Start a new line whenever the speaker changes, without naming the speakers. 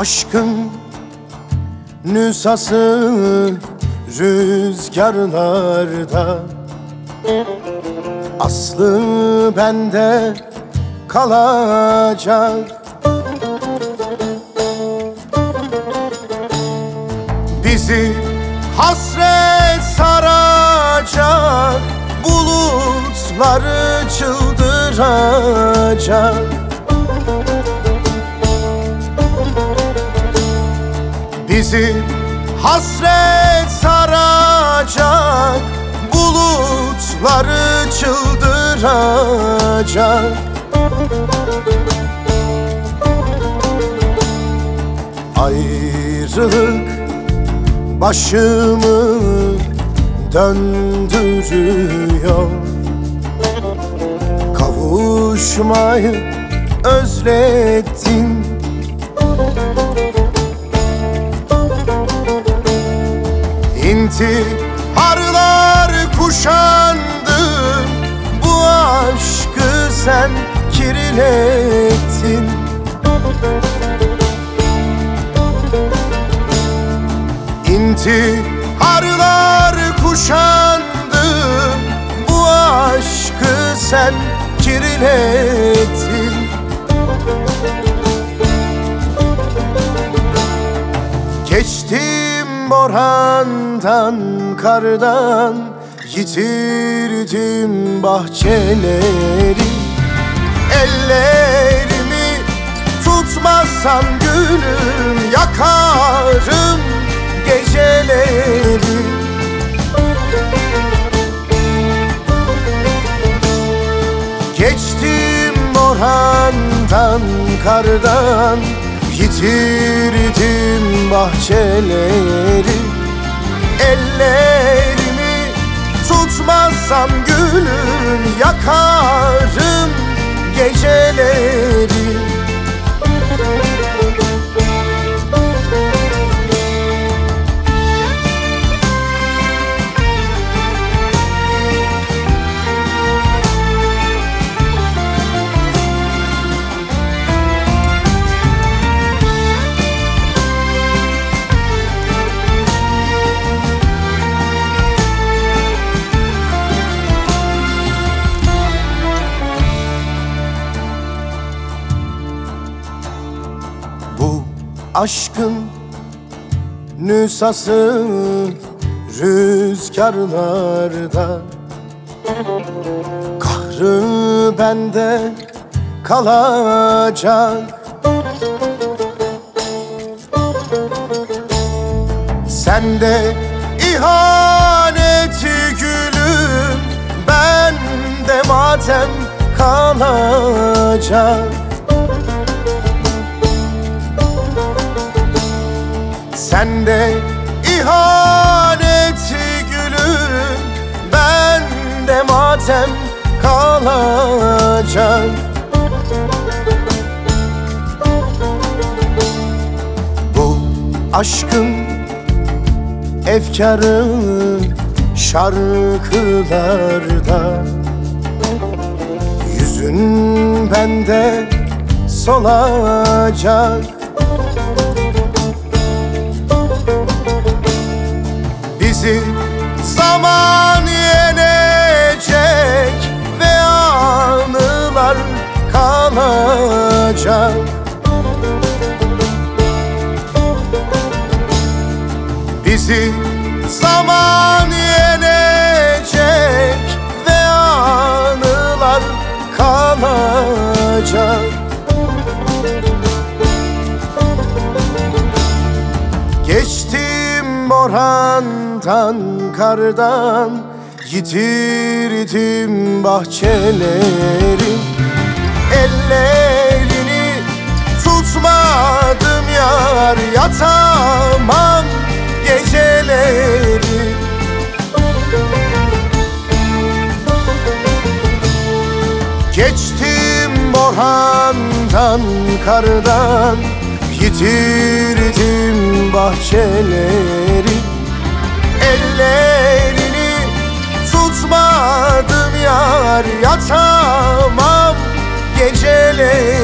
Aşkın nüsası rüzgarlarda. Aslı bende kalacak. Bizi hasret saracak Bulutları çıldıracak Bizi hasret saracak Bulutları çıldıracak. Ayrılık başımı döndürüyor. Kavuşmayı özlettin İntiharlar kuşandı. Bu aşkı sen kirlettin. İntiharlar kuşandı. Bu aşkı sen kirlettin. Geçtim borandan, kardan Yitirdim bahçeleri. Ellerimi tutmazsan gülüm Yakarım geceleri. Geçtim borandan, kardan Yitirdim bahçeleri Ellerimi tutmazsam gülüm Yakarım geceleri aşkın nüsası rüzgarlarda. Kahrı bende kalacak. Sende ihaneti gülüm Bende matem kalacak Sende ihaneti gülüm Bende matem kalacak. Bu aşkın efkarı şarkılarda. Yüzün bende solacak Bizi zaman yenecek ve anılar kalacak. Bizi zaman borandan, kardan Yitirdim bahçeleri. Ellerini tutmadım yar Yatamam geceleri. Geçtim borandan, kardan Yitirdim bahçeleri. Ellerini tutmadım yar Yatamam. Geceleri